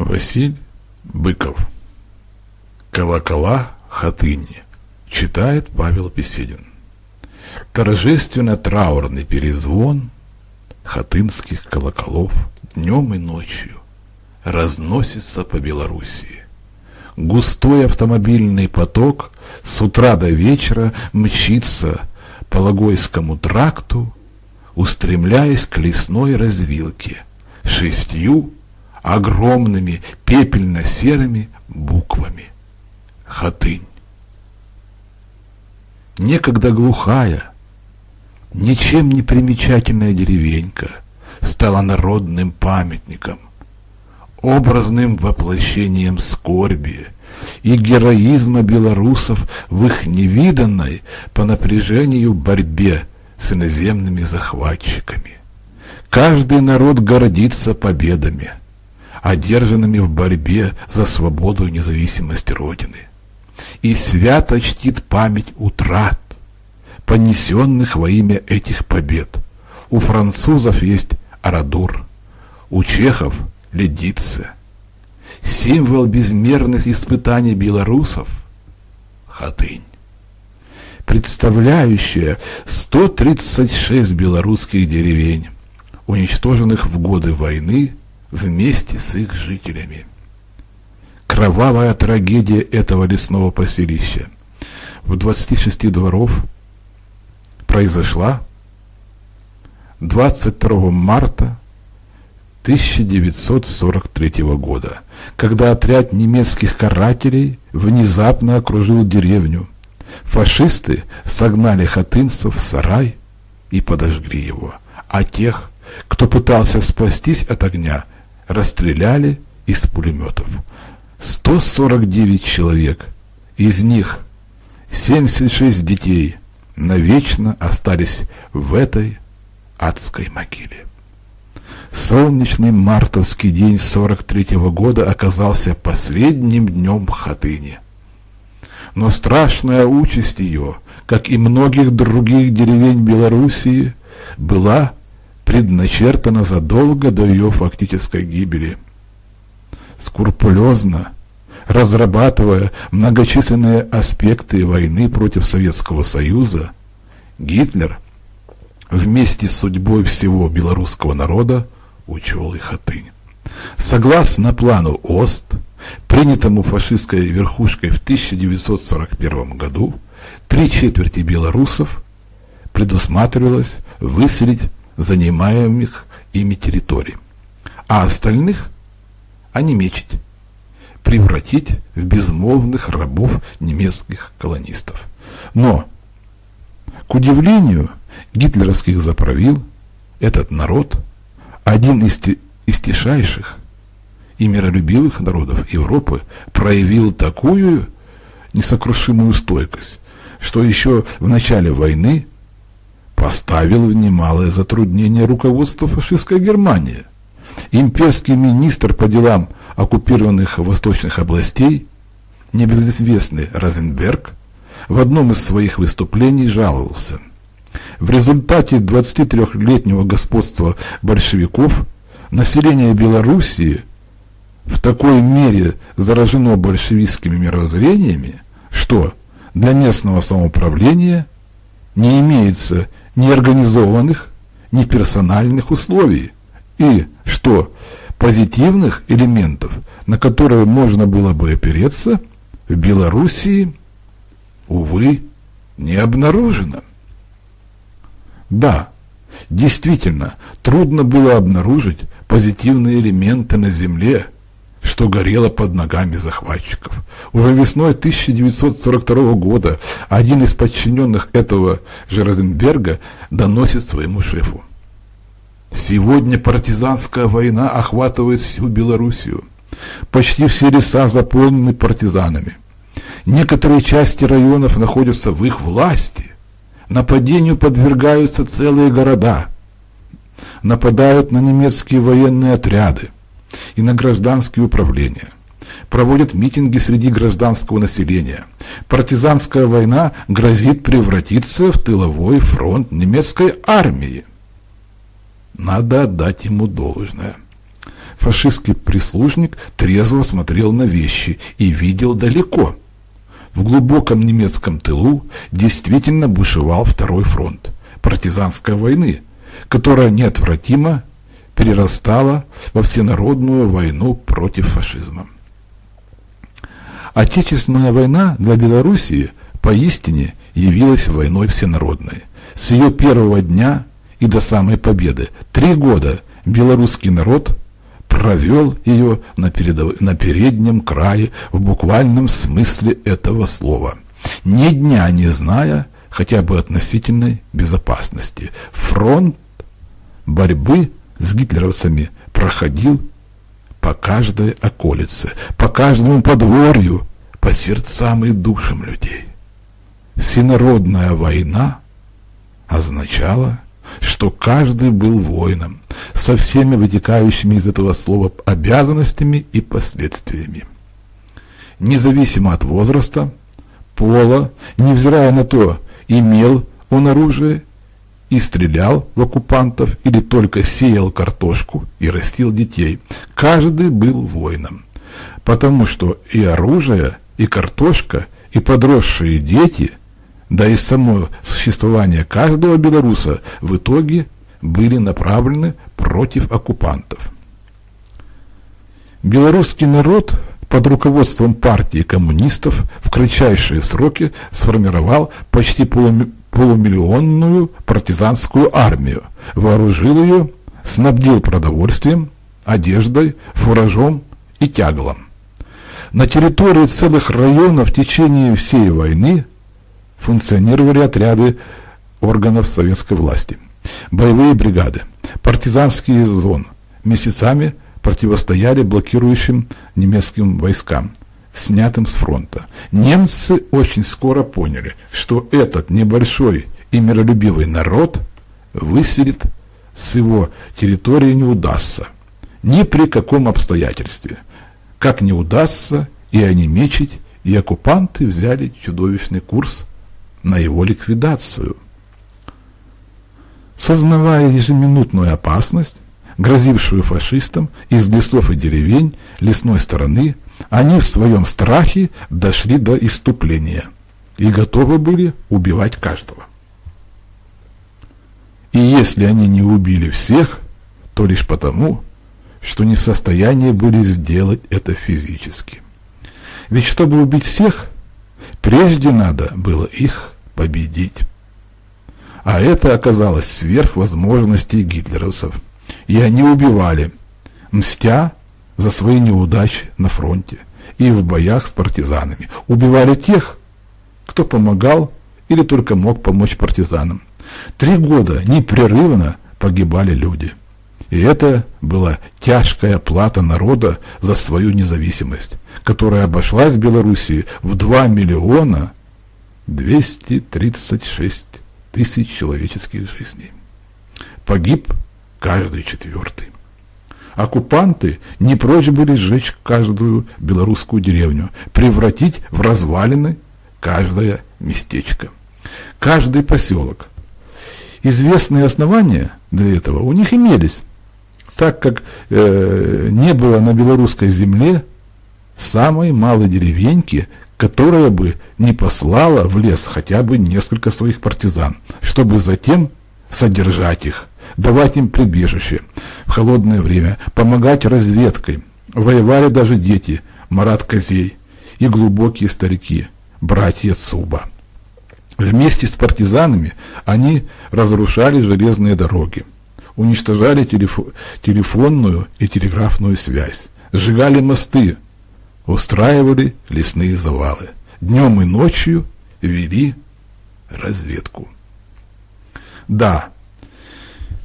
Василь Быков. Колокола Хатыни. Читает Павел Песедин. Торжественно-траурный перезвон хатынских колоколов днем и ночью разносится по Белоруссии. Густой автомобильный поток с утра до вечера мчится по Логойскому тракту, устремляясь к лесной развилке шестью огромными пепельно-серыми буквами. Хатынь. Некогда глухая, ничем не примечательная деревенька стала народным памятником, образным воплощением скорби и героизма белорусов в их невиданной по напряжению борьбе с иноземными захватчиками. Каждый народ гордится победами – одержанными в борьбе за свободу и независимость Родины. И свято чтит память утрат, понесенных во имя этих побед. У французов есть Арадур, у чехов – Ледица. Символ безмерных испытаний белорусов – Хатынь представляющая 136 белорусских деревень, уничтоженных в годы войны вместе с их жителями. Кровавая трагедия этого лесного поселища в 26 дворов произошла 22 марта 1943 года, когда отряд немецких карателей внезапно окружил деревню. Фашисты согнали хатынцев в сарай и подожгли его, а тех, кто пытался спастись от огня, расстреляли из пулеметов. 149 человек, из них 76 детей навечно остались в этой адской могиле. Солнечный мартовский день 43 -го года оказался последним днем Хатыни. Но страшная участь ее, как и многих других деревень Белоруссии, была предначертана задолго до ее фактической гибели. Скрупулезно разрабатывая многочисленные аспекты войны против Советского Союза, Гитлер вместе с судьбой всего белорусского народа учел и хатынь. Согласно плану ОСТ, принятому фашистской верхушкой в 1941 году, три четверти белорусов предусматривалось выселить занимаемых ими территорий, а остальных онемечить, превратить в безмолвных рабов немецких колонистов. Но, к удивлению гитлеровских заправил, этот народ, один из, из и миролюбивых народов Европы, проявил такую несокрушимую стойкость, что еще в начале войны поставил в немалое затруднение руководство фашистской Германии. Имперский министр по делам оккупированных восточных областей, небезызвестный Розенберг, в одном из своих выступлений жаловался. В результате 23-летнего господства большевиков население Белоруссии в такой мере заражено большевистскими мировоззрениями, что для местного самоуправления не имеется ни организованных, ни персональных условий, и что позитивных элементов, на которые можно было бы опереться, в Белоруссии, увы, не обнаружено. Да, действительно, трудно было обнаружить позитивные элементы на Земле – что горело под ногами захватчиков. Уже весной 1942 года один из подчиненных этого же Розенберга доносит своему шефу. Сегодня партизанская война охватывает всю Белоруссию. Почти все леса заполнены партизанами. Некоторые части районов находятся в их власти. Нападению подвергаются целые города. Нападают на немецкие военные отряды и на гражданские управления. Проводят митинги среди гражданского населения. Партизанская война грозит превратиться в тыловой фронт немецкой армии. Надо отдать ему должное. фашистский прислужник трезво смотрел на вещи и видел далеко. В глубоком немецком тылу действительно бушевал второй фронт партизанской войны, которая неотвратимо перерастала во всенародную войну против фашизма. Отечественная война для Белоруссии поистине явилась войной всенародной. С ее первого дня и до самой победы три года белорусский народ провел ее на, передов... на переднем крае в буквальном смысле этого слова, ни дня не зная хотя бы относительной безопасности. Фронт борьбы с гитлеровцами проходил по каждой околице, по каждому подворью, по сердцам и душам людей. Всенародная война означала, что каждый был воином, со всеми вытекающими из этого слова обязанностями и последствиями. Независимо от возраста, пола, невзирая на то, имел он оружие и стрелял в оккупантов или только сеял картошку и растил детей. Каждый был воином, потому что и оружие, и картошка, и подросшие дети, да и само существование каждого белоруса в итоге были направлены против оккупантов. Белорусский народ под руководством партии коммунистов в кратчайшие сроки сформировал почти полумиллион полумиллионную партизанскую армию, вооружил ее, снабдил продовольствием, одеждой, фуражом и тяглом. На территории целых районов в течение всей войны функционировали отряды органов советской власти, боевые бригады, партизанские зоны, месяцами противостояли блокирующим немецким войскам, снятым с фронта. Немцы очень скоро поняли, что этот небольшой и миролюбивый народ выселит с его территории не удастся. Ни при каком обстоятельстве. Как не удастся и онемечить, и оккупанты взяли чудовищный курс на его ликвидацию. Сознавая ежеминутную опасность, грозившую фашистам из лесов и деревень лесной стороны, они в своем страхе дошли до иступления и готовы были убивать каждого. И если они не убили всех, то лишь потому, что не в состоянии были сделать это физически. Ведь чтобы убить всех, прежде надо было их победить. А это оказалось сверх возможностей гитлеровцев. И они убивали, мстя за свои неудачи на фронте и в боях с партизанами. Убивали тех, кто помогал или только мог помочь партизанам. Три года непрерывно погибали люди. И это была тяжкая плата народа за свою независимость, которая обошлась Белоруссии в 2 миллиона 236 тысяч человеческих жизней. Погиб каждый четвертый. Оккупанты не прочь были сжечь каждую белорусскую деревню, превратить в развалины каждое местечко, каждый поселок. Известные основания для этого у них имелись, так как э, не было на белорусской земле самой малой деревеньки, которая бы не послала в лес хотя бы несколько своих партизан, чтобы затем содержать их, давать им прибежище в холодное время, помогать разведкой. Воевали даже дети, Марат Козей и глубокие старики, братья Цуба. Вместе с партизанами они разрушали железные дороги, уничтожали телефо телефонную и телеграфную связь, сжигали мосты, устраивали лесные завалы. Днем и ночью вели разведку. Да,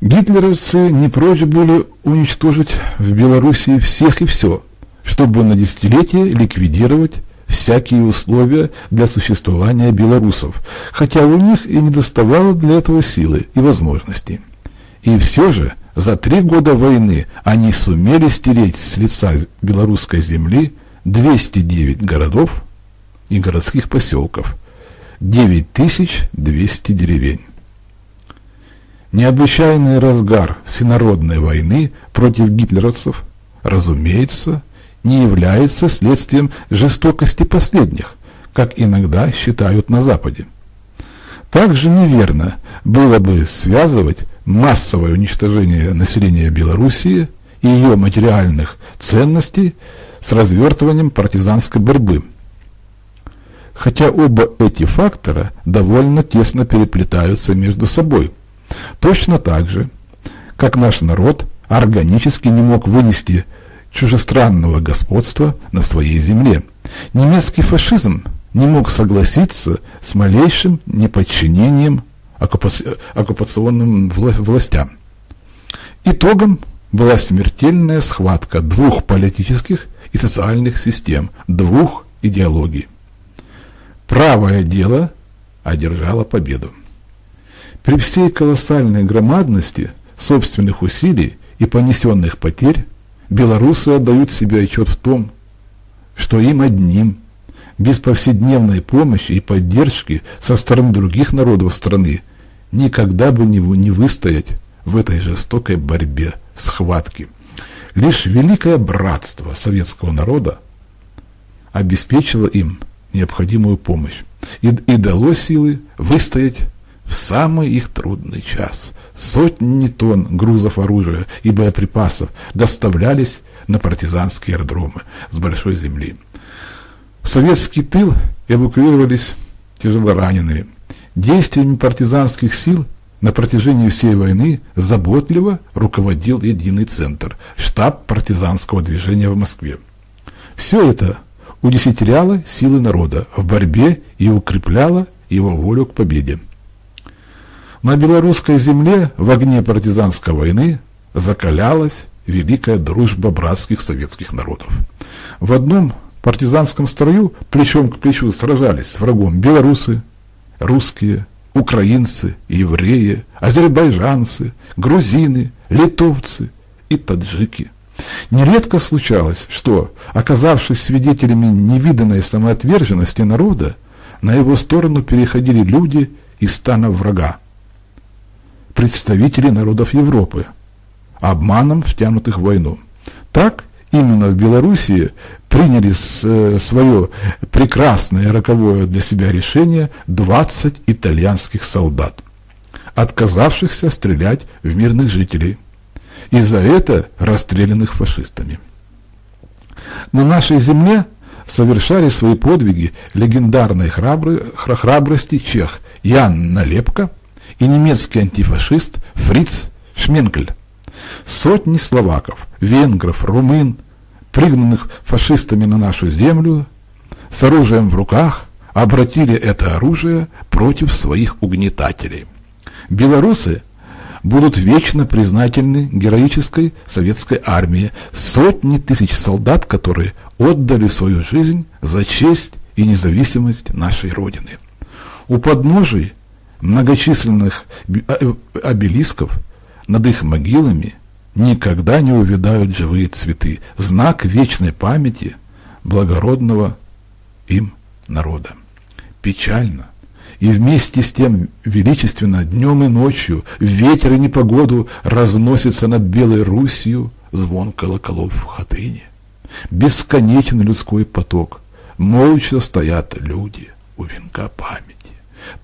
гитлеровцы не прочь были уничтожить в Белоруссии всех и все, чтобы на десятилетие ликвидировать всякие условия для существования белорусов, хотя у них и не доставало для этого силы и возможностей. И все же за три года войны они сумели стереть с лица белорусской земли 209 городов и городских поселков, 9200 деревень. Необычайный разгар всенародной войны против гитлеровцев разумеется, не является следствием жестокости последних, как иногда считают на Западе. Также неверно было бы связывать массовое уничтожение населения Белоруссии и ее материальных ценностей с развертыванием партизанской борьбы. Хотя оба эти фактора довольно тесно переплетаются между собой. Точно так же, как наш народ органически не мог вынести чужестранного господства на своей земле. Немецкий фашизм не мог согласиться с малейшим неподчинением оккупационным властям. Итогом была смертельная схватка двух политических и социальных систем, двух идеологий. Правое дело одержало победу. При всей колоссальной громадности собственных усилий и понесенных потерь белорусы отдают себе отчет в том, что им одним, без повседневной помощи и поддержки со стороны других народов страны, никогда бы не, выстоять в этой жестокой борьбе, схватке. Лишь великое братство советского народа обеспечило им необходимую помощь и, и дало силы выстоять самый их трудный час. Сотни тонн грузов оружия и боеприпасов доставлялись на партизанские аэродромы с большой земли. В советский тыл эвакуировались тяжелораненые. Действиями партизанских сил на протяжении всей войны заботливо руководил единый центр, штаб партизанского движения в Москве. Все это удесятеряло силы народа в борьбе и укрепляло его волю к победе. На белорусской земле в огне партизанской войны закалялась великая дружба братских советских народов. В одном партизанском строю плечом к плечу сражались с врагом белорусы, русские, украинцы, евреи, азербайджанцы, грузины, литовцы и таджики. Нередко случалось, что, оказавшись свидетелями невиданной самоотверженности народа, на его сторону переходили люди из стана врага, представители народов Европы, обманом втянутых в войну. Так именно в Белоруссии приняли э, свое прекрасное роковое для себя решение 20 итальянских солдат, отказавшихся стрелять в мирных жителей, и за это расстрелянных фашистами. На нашей земле совершали свои подвиги легендарной храбры, храбрости чех Ян Налепко и немецкий антифашист Фриц Шменкель. Сотни словаков, венгров, румын, пригнанных фашистами на нашу землю, с оружием в руках, обратили это оружие против своих угнетателей. Белорусы будут вечно признательны героической советской армии, сотни тысяч солдат, которые отдали свою жизнь за честь и независимость нашей Родины. У подножий многочисленных э, обелисков над их могилами никогда не увядают живые цветы, знак вечной памяти благородного им народа. Печально, и вместе с тем величественно днем и ночью, в ветер и непогоду разносится над Белой Русью звон колоколов в хатыне. Бесконечен людской поток, молча стоят люди у венка памяти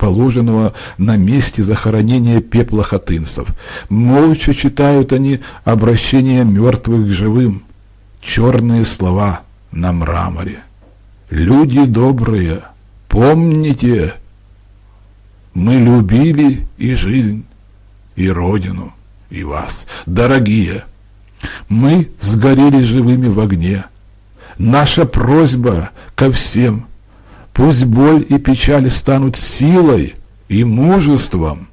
положенного на месте захоронения пепла хатынцев. Молча читают они обращение мертвых к живым, черные слова на мраморе. Люди добрые, помните, мы любили и жизнь, и родину, и вас, дорогие. Мы сгорели живыми в огне. Наша просьба ко всем, пусть боль и печаль станут силой и мужеством,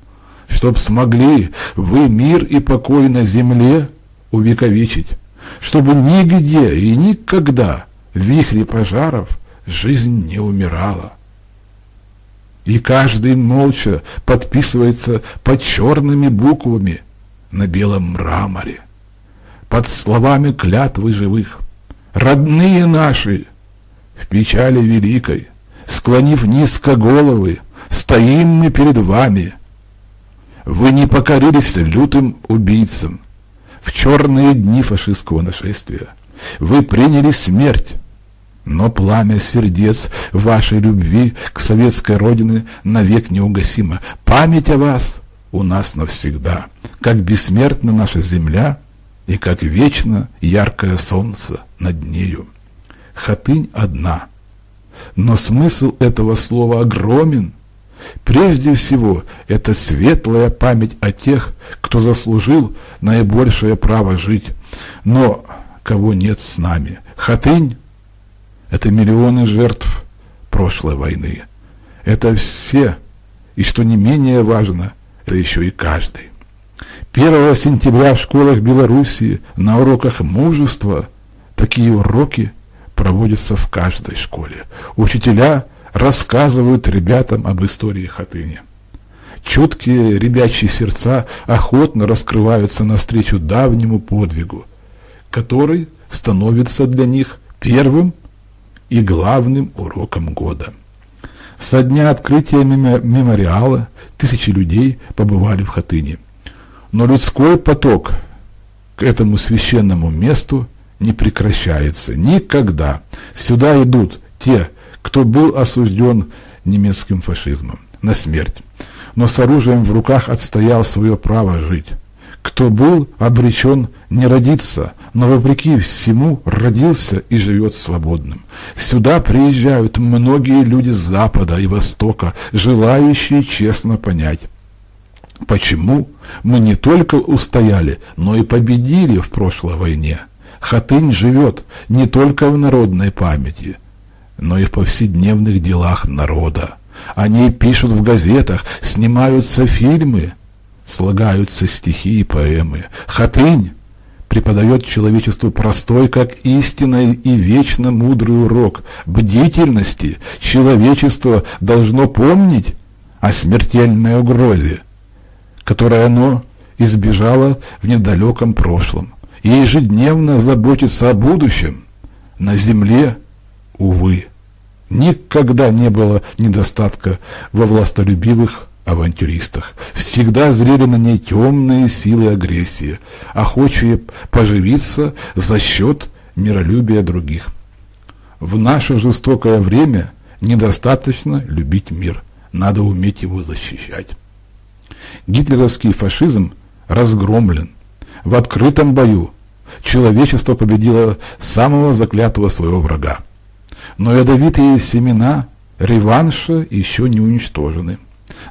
чтоб смогли вы мир и покой на земле увековечить, чтобы нигде и никогда в вихре пожаров жизнь не умирала и каждый молча подписывается под черными буквами на белом мраморе, под словами клятвы живых. Родные наши, в печали великой, склонив низко головы, стоим мы перед вами. Вы не покорились лютым убийцам, в черные дни фашистского нашествия. Вы приняли смерть, но пламя сердец вашей любви к советской родине навек неугасимо. Память о вас у нас навсегда, как бессмертна наша земля и как вечно яркое солнце над нею. Хатынь одна, но смысл этого слова огромен. Прежде всего, это светлая память о тех, кто заслужил наибольшее право жить, но кого нет с нами. Хатынь – это миллионы жертв прошлой войны. Это все, и что не менее важно, это еще и каждый. 1 сентября в школах Белоруссии на уроках мужества такие уроки проводятся в каждой школе. Учителя рассказывают ребятам об истории Хатыни. Чуткие ребячьи сердца охотно раскрываются навстречу давнему подвигу, который становится для них первым и главным уроком года. Со дня открытия мемориала тысячи людей побывали в Хатыни. Но людской поток к этому священному месту не прекращается никогда. Сюда идут те, кто был осужден немецким фашизмом на смерть, но с оружием в руках отстоял свое право жить. Кто был обречен не родиться, но вопреки всему родился и живет свободным. Сюда приезжают многие люди с Запада и Востока, желающие честно понять, почему мы не только устояли, но и победили в прошлой войне. Хатынь живет не только в народной памяти, но и в повседневных делах народа. Они пишут в газетах, снимаются фильмы, слагаются стихи и поэмы. Хатынь преподает человечеству простой, как истинный и вечно мудрый урок бдительности. Человечество должно помнить о смертельной угрозе, которой оно избежало в недалеком прошлом, и ежедневно заботиться о будущем. На земле, увы, никогда не было недостатка во властолюбивых авантюристах. Всегда зрели на ней темные силы агрессии, охочие поживиться за счет миролюбия других. В наше жестокое время недостаточно любить мир, надо уметь его защищать. Гитлеровский фашизм разгромлен. В открытом бою человечество победило самого заклятого своего врага. Но ядовитые семена реванша еще не уничтожены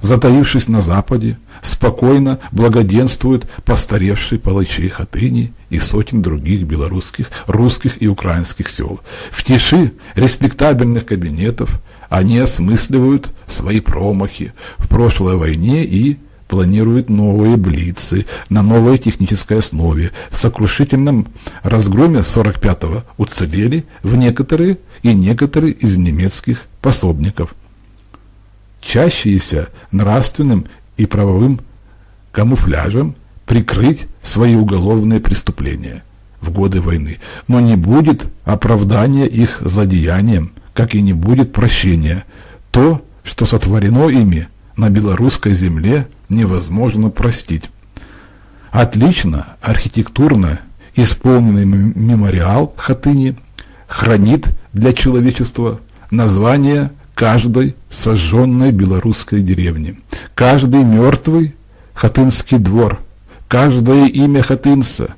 затаившись на западе, спокойно благоденствуют постаревшие палачи Хатыни и сотен других белорусских, русских и украинских сел. В тиши респектабельных кабинетов они осмысливают свои промахи в прошлой войне и планируют новые блицы на новой технической основе. В сокрушительном разгроме 45-го уцелели в некоторые и некоторые из немецких пособников – чащиеся нравственным и правовым камуфляжем прикрыть свои уголовные преступления в годы войны. Но не будет оправдания их злодеянием, как и не будет прощения. То, что сотворено ими на белорусской земле, невозможно простить. Отлично архитектурно исполненный мемориал Хатыни хранит для человечества название каждой сожженной белорусской деревни, каждый мертвый хатынский двор, каждое имя хатынца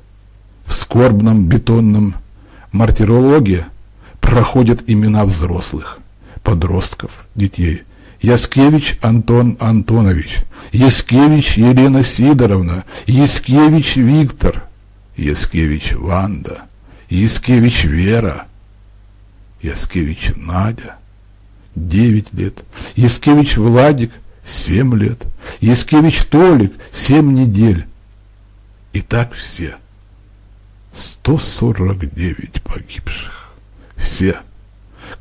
в скорбном бетонном мартирологе проходят имена взрослых, подростков, детей. Яскевич Антон Антонович, Яскевич Елена Сидоровна, Яскевич Виктор, Яскевич Ванда, Яскевич Вера, Яскевич Надя, 9 лет. Яскевич Владик – 7 лет. Яскевич Толик – 7 недель. И так все. 149 погибших. Все.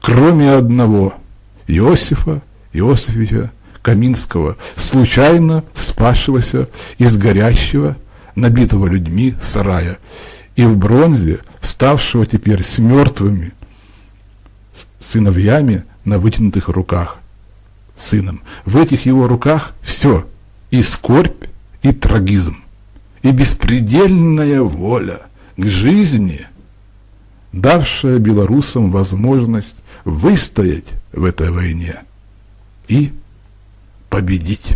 Кроме одного – Иосифа Иосифовича Каминского, случайно спасшегося из горящего, набитого людьми сарая, и в бронзе, ставшего теперь с мертвыми сыновьями на вытянутых руках сыном. В этих его руках все, и скорбь, и трагизм. и беспредельная воля к жизни, давшая белорусам возможность выстоять в этой войне и победить.